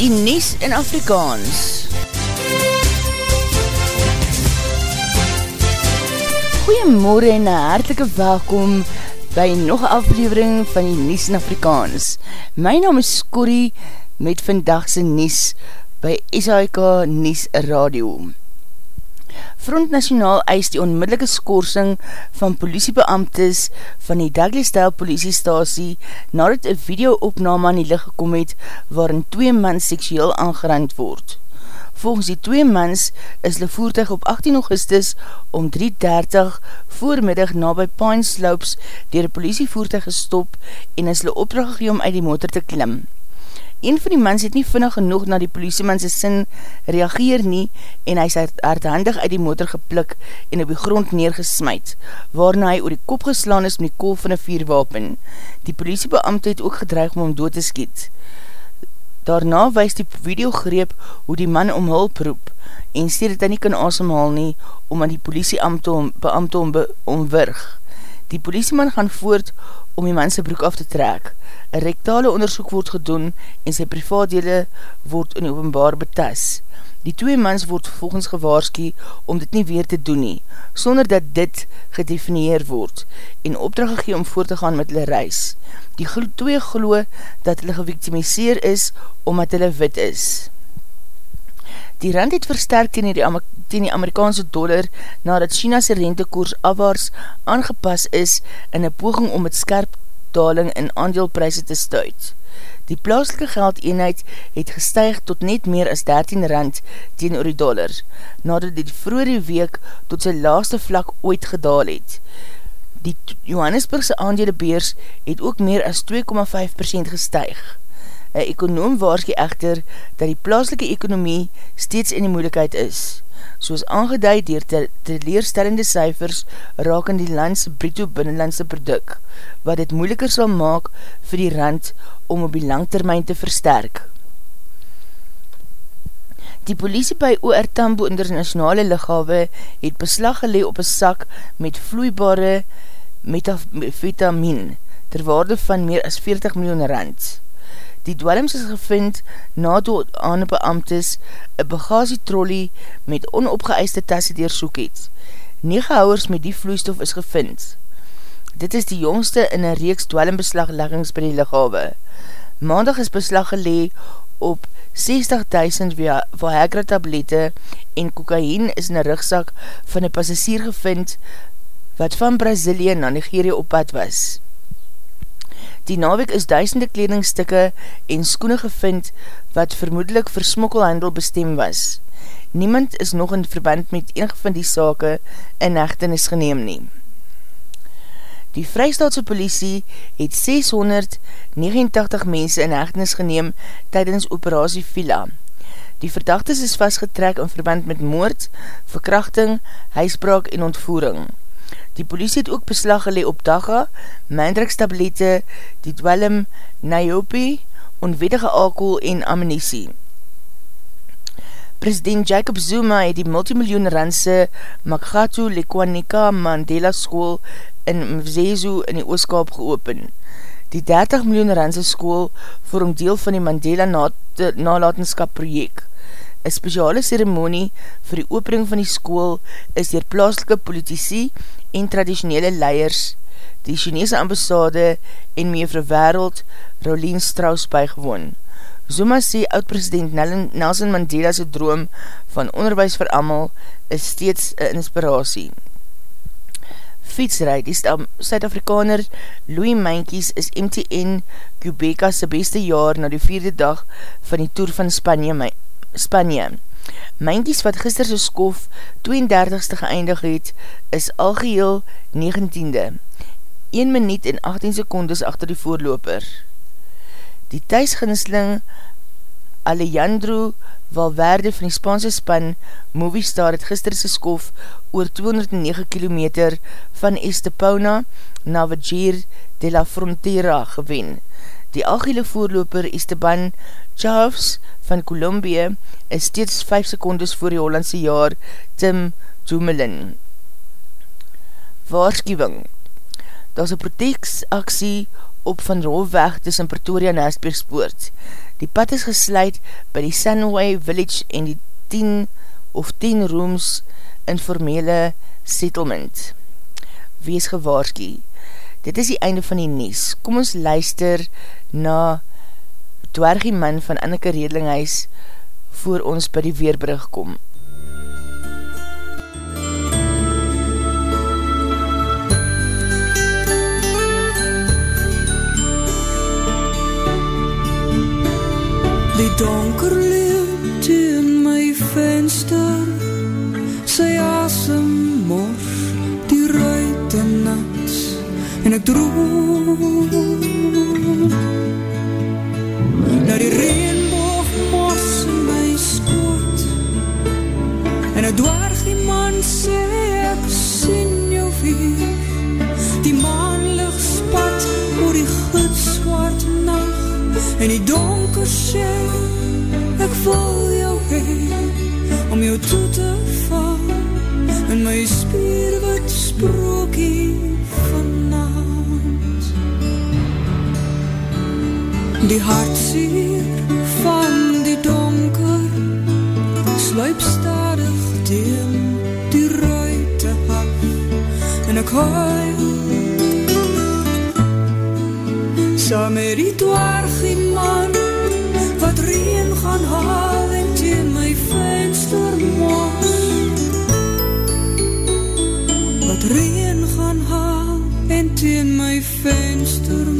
die Nies in Afrikaans. Goeiemorgen en hartelike welkom by nog aflevering van die Nies in Afrikaans. My naam is Corrie met vandagse Nies by SHK Nies Radio. Front Nationaal eis die onmiddellike skorsing van politiebeamtes van die Douglasdale politiestasie nadat een videoopname aan die licht gekom het waarin twee mans seksueel aangerand word. Volgens die twee mans is hulle voertuig op 18 augustus om 3.30 voormiddag na by Pine Slopes dier die politievoertuig gestop en is hulle opdracht gegeen om uit die motor te klim. Een van die mans het nie vinnig genoeg na die politiemanse sin reageer nie en hy is hardhandig uit die motor geplik en op die grond neergesmuit, waarna hy oor die kop geslaan is met die kool van een vierwapen. Die politiebeamte het ook gedreig om hom dood te skiet. Daarna wees die video greep hoe die man om hulp roep en sê dat hy nie kan asemhaal nie om aan die politiebeamte om, om omwurg. Die politieman gaan voort om die man sy broek af te trek. Een rektale onderzoek word gedoen en sy privaatdele word in openbaar betas. Die twee mans word volgens gewaarski om dit nie weer te doen nie, sonder dat dit gedefinieer word en opdracht gegeen om voort te gaan met hulle reis. Die twee glo dat hulle gewiktimiseer is omdat hulle wit is. Die rand het versterkt in die, die Amerikaanse dollar nadat China's rentekoers afwaars aangepas is in een poging om het skerp daling in aandeelprijse te stuit. Die plaaslike geldeenheid het gestuig tot net meer as 13 rand teen oor die dollar, nadat die vroere week tot sy laaste vlak ooit gedaal het. Die Johannesburgse aandelebeers het ook meer as 2,5% gestuig. Een ekonoom waarskie echter dat die plaaslike ekonomie steeds in die moeilikheid is. Soos aangeduid dier te, te leerstellende cijfers raak in die landse bruto binnenlandse product, wat het moeiliker sal maak vir die rand om op die langtermijn te versterk. Die politie by OR Tambo Internationale Lichawe het beslag gelee op een sak met vloeibare metafetamine ter waarde van meer as 40 miljoen rand. Die dwellings is gevind na dood aan beamtes een bagasietrollie met onopgeëiste tasse deersoek het. 9 houwers met die vloeistof is gevind. Dit is die jongste in een reeks dwellingbeslagleggings by die lichawe. Maandag is beslag gelee op 60.000 Viagra tablette en kokain is in een rugzak van een passasier gevind wat van Brazilië na Nigeria op pad was. Die naweek is duisende kledingstikke en skoene gevind wat vermoedelijk vir smokkelhandel bestem was. Niemand is nog in verband met enig van die sake in echtenis geneem nie. Die Vrystaatse politie het 689 mense in echtenis geneem tydens operatie Vila. Die verdachtes is vastgetrek in verband met moord, verkrachting, huisbraak en ontvoering. Die politie het ook beslag gelee op Daga, Mindrix-tablette, die dwellum Niobe, onwedige alcohol en ammunisie. President Jacob Zuma het die multimiljoen randse Makgatu Lekwanika Mandela School in Mzezu in die Ooskaap geopen. Die 30 miljoen randse school vorm deel van die Mandela nalatenskap projek. Een speciale ceremonie vir die opening van die school is dier plaaslike politici en traditionele leiers, die Chinese ambassade en mevrou wereld Rolien Strauss bijgewoon. Zuma sê oud-president Nelson Mandela's droom van onderwijs vir amal is steeds een inspiratie. Fietsrijd, die Suid-Afrikaner Louis Mankies is MTN Quebeca's beste jaar na die vierde dag van die Tour van Spanje, Spanje. Mynkies wat gisterse skof 32ste geëindig het, is algeheel 19de. 1 minuut en 18 secondes achter die voorloper. Die thuisginsling Alejandro Valverde van die Spaanse span Movistar het gisterse skof oor 209 km van Estepona na Vajir de la Frontera gewen. Die algehele voorloper Esteban Chaves van Colombia is steeds 5 secondes voor die Hollandse jaar Tim Dumoulin. Waarschuwing Daar is een protectsaksie op Van Rolweg tussen Pretoria en Aspergspoort. Die pad is gesluit by die Sunway Village en die 10 of 10 rooms informele settlement. Wees gewaarski. Dit is die einde van die nies. Kom ons luister na dwergie man van Anneke Redlinghuis voor ons by die Weerbrug kom. Die donker leeuw teen my venster En ek droom Na die reenboog mors in my skoot. En ek dwarg die man sê ek sien jou weer. Die maanlig spat oor die gitzwart nacht En die donker sê Ek wil jou heen Om jou toe te val. In my spierwit sprookie Die hartseer van die donker Sluip stadig teen die ruite af En ek huil. Saam met die dwargie man Wat reen gaan haal En teen my venster mos Wat reen gaan haal En teen my venster mos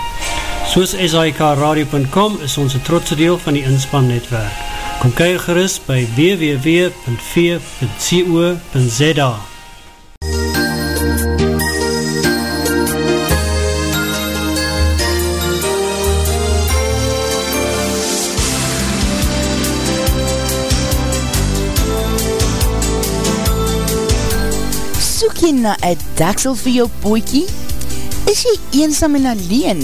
Soos SIKRadio.com is ons een trotse deel van die inspannetwerk. Kom kyk gerust by www.v.co.za Soek jy na een daksel vir jou poekie? Is jy eensam en alleen?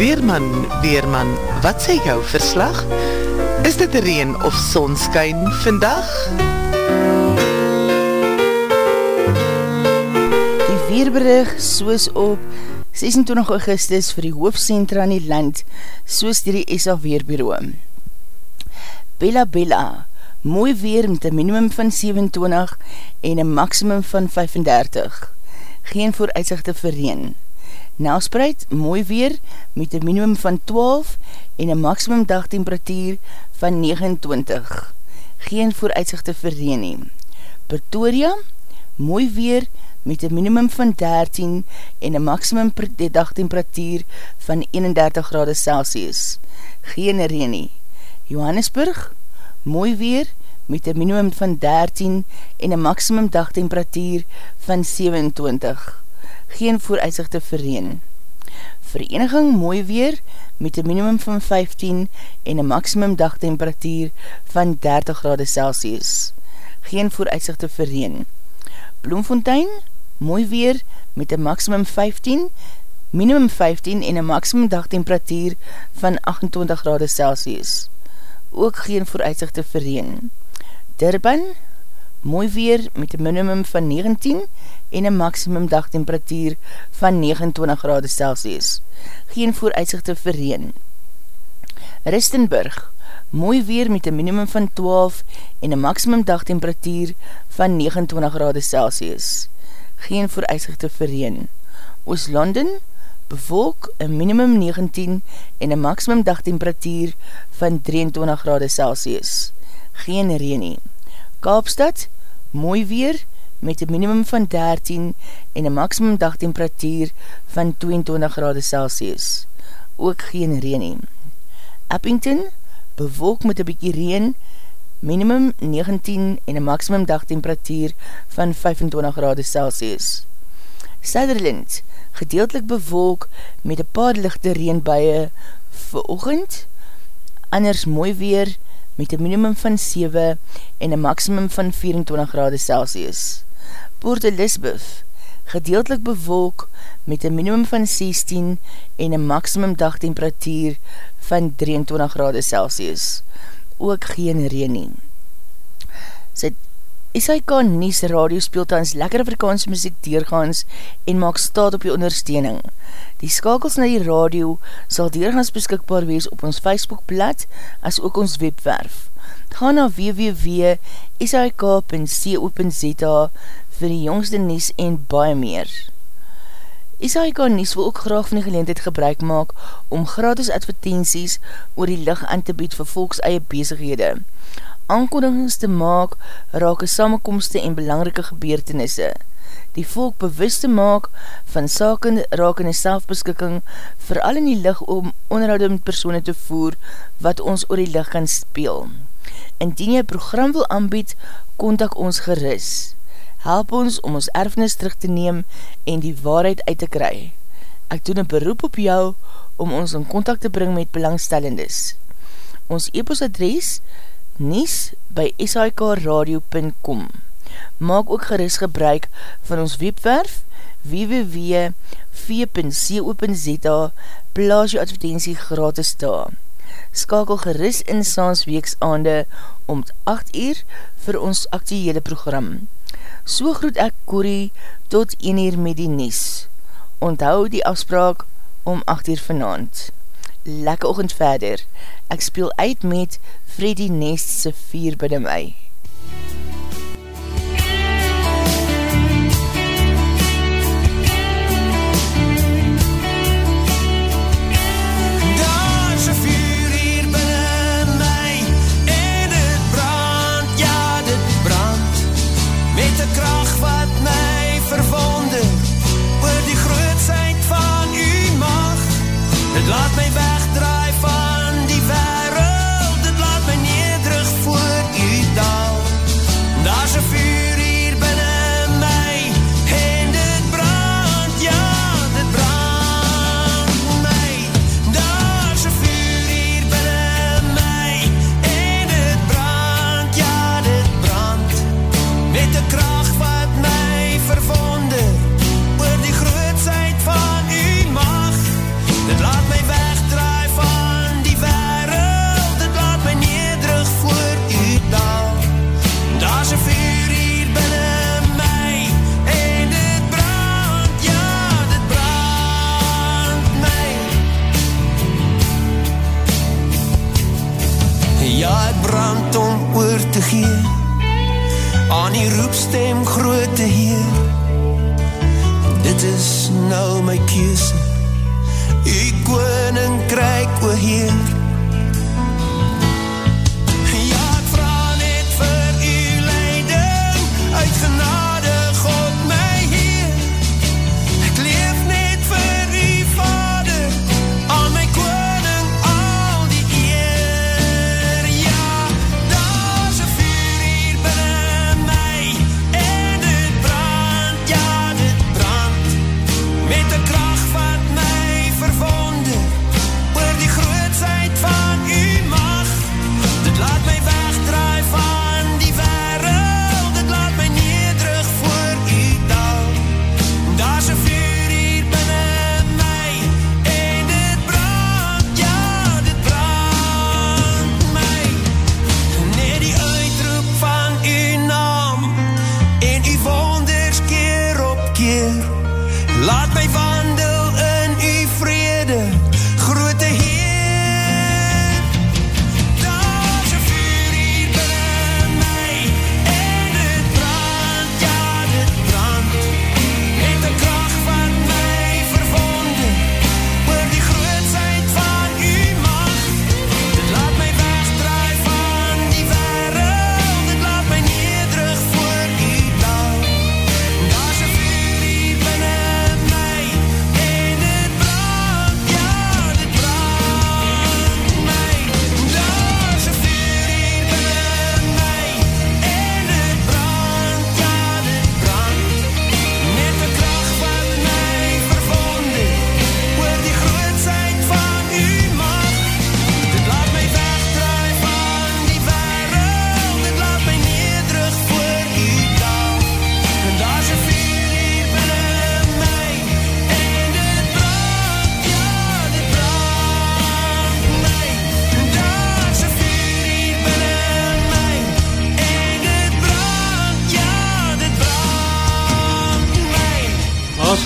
Weerman, Weerman, wat sê jou verslag? Is dit reen of sonskyn vandag? Die weerberig soos op 26 augustus vir die hoofdcentra in die land, soos die die ESA Weerbureau. Bella Bella, mooi weer met een minimum van 27 en een maximum van 35. Geen vooruitzichte vir reen. Nelspreid, mooi weer, met een minimum van 12 en een maximum dagtemperatuur van 29. Geen vooruitzichte verreen nie. Pretoria, mooi weer, met een minimum van 13 en een maximum dagtemperatuur van 31 grade Celsius. Geen reen nie. Johannesburg, mooi weer, met een minimum van 13 en een maximum dagtemperatuur van 27 geen vooruitzichte verreen. Vereniging mooi weer met een minimum van 15 en een maximum dagtemperatuur van 30 grade Celsius. Geen vooruitzichte verreen. Bloemfontein mooi weer met een maximum 15, minimum 15 en een maximum dagtemperatuur van 28 grade Celsius. Ook geen vooruitzichte verreen. Durban mooi weer met een minimum van 19 en een maximum dagtemperatuur van 29 grade Celsius. Geen vooruitzichte verreen. Ristenburg, mooi weer met een minimum van 12 en een maximum dagtemperatuur van 29 grade Celsius. Geen vooruitzichte verreen. Oost-London, bevolk een minimum 19 en een maximum dagtemperatuur van 23 grade Celsius. Geen reenie. Kaapstad, mooi weer met een minimum van 13 en een maximum dagtemperatuur van 22 grade Celsius. Ook geen reen Eppington, bewolk met een bykie reen, minimum 19 en een maximum dagtemperatuur van 25 grade Celsius. Sutherland, gedeeltelik bewolk met een paar lichte reenbuie vir ochend, anders mooi weer, met een minimum van 7 en een maximum van 24 grade Celsius. Port Elizabeth, gedeeltelik bewolk met een minimum van 16 en een maximum dagtemperatuur van 23 grade Celsius. Ook geen reen nie. Sy SIK Nies Radio speelt aan lekker Afrikaanse muziek deurgaans en maak staat op die ondersteuning. Die skakels na die radio sal deurgaans beskikbaar wees op ons Facebookblad as ook ons webwerf. Ga na www.sik.co.za vir die jongste nies en baie meer. SAIK Nies wil ook graag van die geleentheid gebruik maak om gratis advertenties oor die licht aan te bied vir volks eie bezighede aankondigings te maak raak samenkomste en belangrike gebeurtenisse. Die volk bewust te maak van saken raak in die selfbeskikking vooral in die licht om onderhouding met persoene te voer wat ons oor die licht kan speel. Indien jy program wil aanbied, kontak ons geris. Help ons om ons erfnis terug te neem en die waarheid uit te kry. Ek doen een beroep op jou om ons in contact te bring met belangstellendes. Ons e-postadres is nies by sikradio.com Maak ook geris gebruik van ons webwerf www.v.co.za plaas jou advertentie gratis daar. Skakel geris in saans weeks aande om 8 uur vir ons actuele program. So groet ek Corrie tot 1 uur met die Nies. Onthou die afspraak om 8 uur vanavond. Lekke ochend verder. Ek speel uit met Freddy Nest se vier binnen my. aan die roepstem groote Heer. Dit is nou my keuse. U koninkryk o Heer.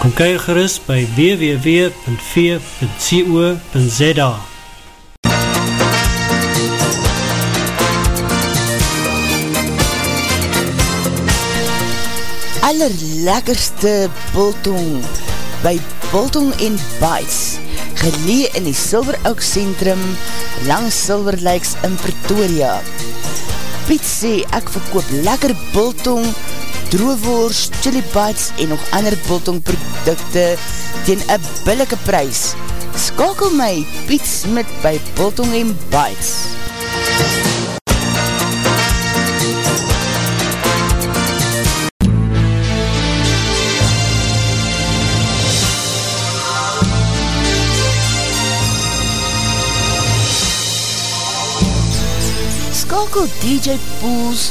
Kom kyk gerust by www.v.co.za Allerlekkerste Bultong by Bultong en Bites gelee in die Silver Oak Centrum langs Silver Lakes in Pretoria. Piet sê ek verkoop lekker Bultong, droewoers, chili bites en nog ander Bultong producte teen een billike prijs. Skakel my Piet Smit by Bultong en Bites. skakel DJ Pools